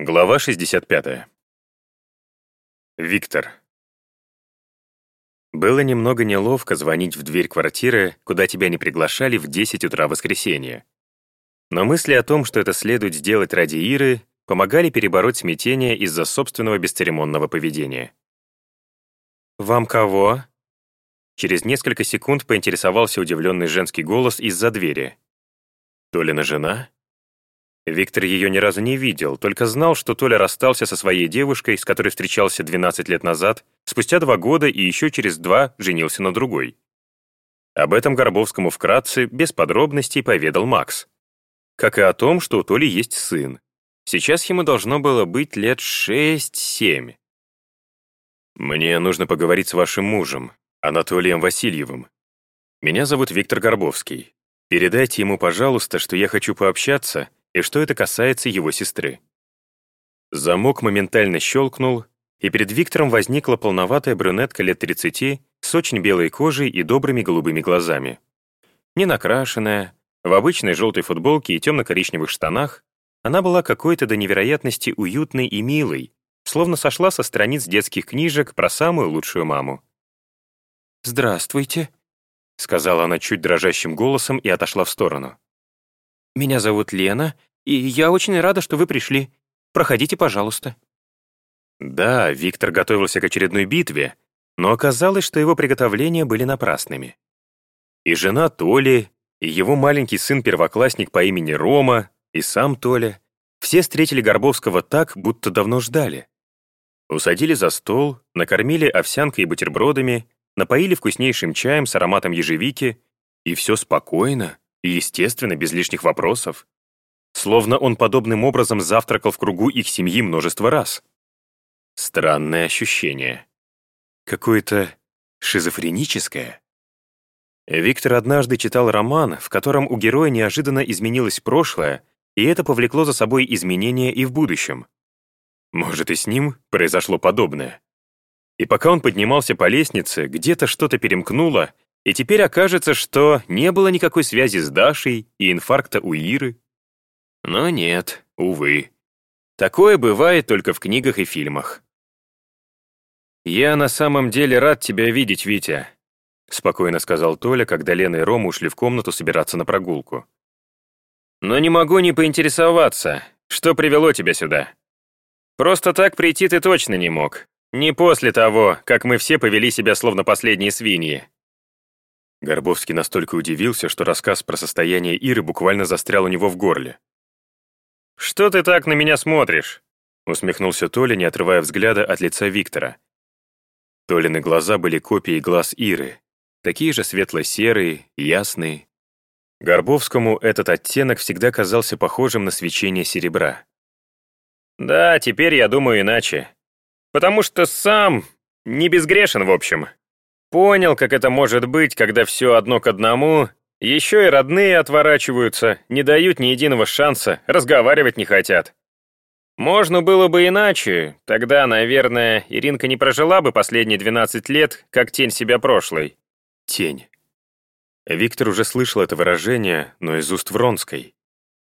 Глава 65. Виктор. Было немного неловко звонить в дверь квартиры, куда тебя не приглашали в 10 утра воскресенья. Но мысли о том, что это следует сделать ради Иры, помогали перебороть смятение из-за собственного бесцеремонного поведения. «Вам кого?» Через несколько секунд поинтересовался удивленный женский голос из-за двери. «Толина жена?» Виктор ее ни разу не видел, только знал, что Толя расстался со своей девушкой, с которой встречался 12 лет назад, спустя два года и еще через два женился на другой. Об этом Горбовскому вкратце, без подробностей, поведал Макс. Как и о том, что у Толи есть сын. Сейчас ему должно было быть лет 6-7. «Мне нужно поговорить с вашим мужем, Анатолием Васильевым. Меня зовут Виктор Горбовский. Передайте ему, пожалуйста, что я хочу пообщаться и что это касается его сестры. Замок моментально щелкнул, и перед Виктором возникла полноватая брюнетка лет 30 с очень белой кожей и добрыми голубыми глазами. Не накрашенная, в обычной желтой футболке и темно-коричневых штанах, она была какой-то до невероятности уютной и милой, словно сошла со страниц детских книжек про самую лучшую маму. «Здравствуйте», — сказала она чуть дрожащим голосом и отошла в сторону. «Меня зовут Лена, и я очень рада, что вы пришли. Проходите, пожалуйста». Да, Виктор готовился к очередной битве, но оказалось, что его приготовления были напрасными. И жена Толи, и его маленький сын-первоклассник по имени Рома, и сам Толя, все встретили Горбовского так, будто давно ждали. Усадили за стол, накормили овсянкой и бутербродами, напоили вкуснейшим чаем с ароматом ежевики, и все спокойно, и, естественно, без лишних вопросов. Словно он подобным образом завтракал в кругу их семьи множество раз. Странное ощущение. Какое-то шизофреническое. Виктор однажды читал роман, в котором у героя неожиданно изменилось прошлое, и это повлекло за собой изменения и в будущем. Может, и с ним произошло подобное. И пока он поднимался по лестнице, где-то что-то перемкнуло, и теперь окажется, что не было никакой связи с Дашей и инфаркта у Иры. Но нет, увы. Такое бывает только в книгах и фильмах. «Я на самом деле рад тебя видеть, Витя», — спокойно сказал Толя, когда Лена и Рома ушли в комнату собираться на прогулку. «Но не могу не поинтересоваться, что привело тебя сюда. Просто так прийти ты точно не мог. Не после того, как мы все повели себя словно последние свиньи. Горбовский настолько удивился, что рассказ про состояние Иры буквально застрял у него в горле. «Что ты так на меня смотришь?» усмехнулся Толя, не отрывая взгляда от лица Виктора. Толины глаза были копией глаз Иры, такие же светло-серые, ясные. Горбовскому этот оттенок всегда казался похожим на свечение серебра. «Да, теперь я думаю иначе. Потому что сам не безгрешен, в общем. Понял, как это может быть, когда все одно к одному, еще и родные отворачиваются, не дают ни единого шанса, разговаривать не хотят. Можно было бы иначе, тогда, наверное, Иринка не прожила бы последние 12 лет, как тень себя прошлой. Тень. Виктор уже слышал это выражение, но из уст Вронской.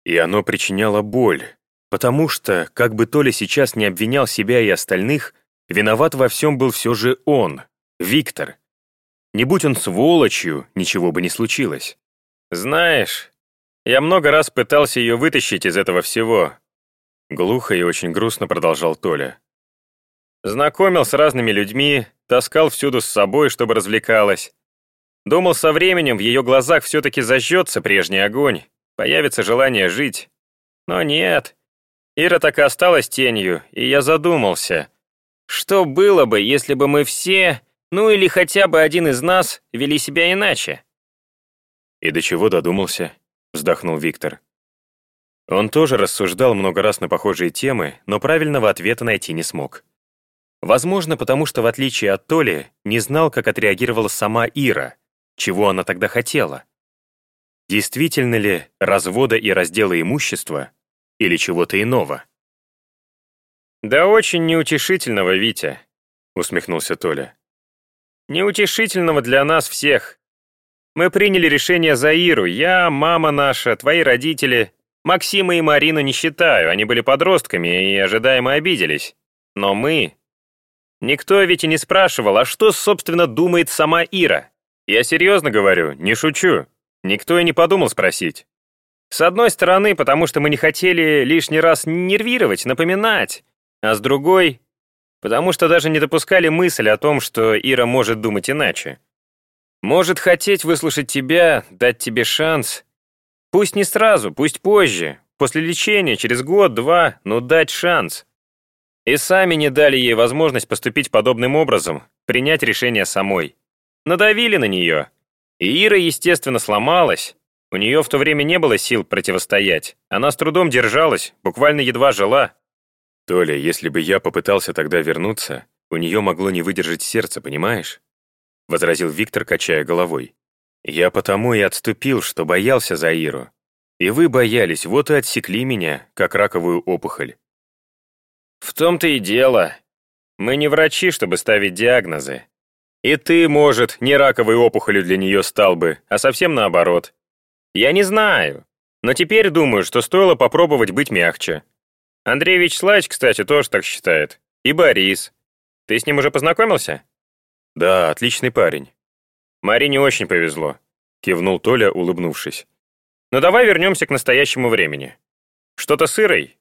И оно причиняло боль, потому что, как бы то ли сейчас не обвинял себя и остальных, виноват во всем был все же он, Виктор. Не будь он сволочью, ничего бы не случилось. Знаешь, я много раз пытался ее вытащить из этого всего. Глухо и очень грустно продолжал Толя. Знакомил с разными людьми, таскал всюду с собой, чтобы развлекалась. Думал, со временем в ее глазах все-таки зажжется прежний огонь, появится желание жить. Но нет. Ира так и осталась тенью, и я задумался. Что было бы, если бы мы все ну или хотя бы один из нас вели себя иначе. «И до чего додумался?» — вздохнул Виктор. Он тоже рассуждал много раз на похожие темы, но правильного ответа найти не смог. Возможно, потому что, в отличие от Толи, не знал, как отреагировала сама Ира, чего она тогда хотела. Действительно ли развода и раздела имущества или чего-то иного? «Да очень неутешительного, Витя», — усмехнулся Толя. Неутешительного для нас всех. Мы приняли решение за Иру, я, мама наша, твои родители, Максима и Марину не считаю, они были подростками и ожидаемо обиделись. Но мы... Никто ведь и не спрашивал, а что, собственно, думает сама Ира? Я серьезно говорю, не шучу. Никто и не подумал спросить. С одной стороны, потому что мы не хотели лишний раз нервировать, напоминать, а с другой, потому что даже не допускали мысль о том, что Ира может думать иначе. Может хотеть выслушать тебя, дать тебе шанс. Пусть не сразу, пусть позже, после лечения, через год-два, но дать шанс. И сами не дали ей возможность поступить подобным образом, принять решение самой. Надавили на нее. И Ира, естественно, сломалась. У нее в то время не было сил противостоять. Она с трудом держалась, буквально едва жила. Толя, если бы я попытался тогда вернуться, у нее могло не выдержать сердце, понимаешь? возразил Виктор, качая головой. «Я потому и отступил, что боялся за Иру. И вы боялись, вот и отсекли меня, как раковую опухоль». «В том-то и дело. Мы не врачи, чтобы ставить диагнозы. И ты, может, не раковой опухолью для нее стал бы, а совсем наоборот. Я не знаю, но теперь думаю, что стоило попробовать быть мягче. Андрей Вячеславович, кстати, тоже так считает. И Борис. Ты с ним уже познакомился?» «Да, отличный парень». «Марине очень повезло», — кивнул Толя, улыбнувшись. «Но давай вернемся к настоящему времени. Что-то сырой?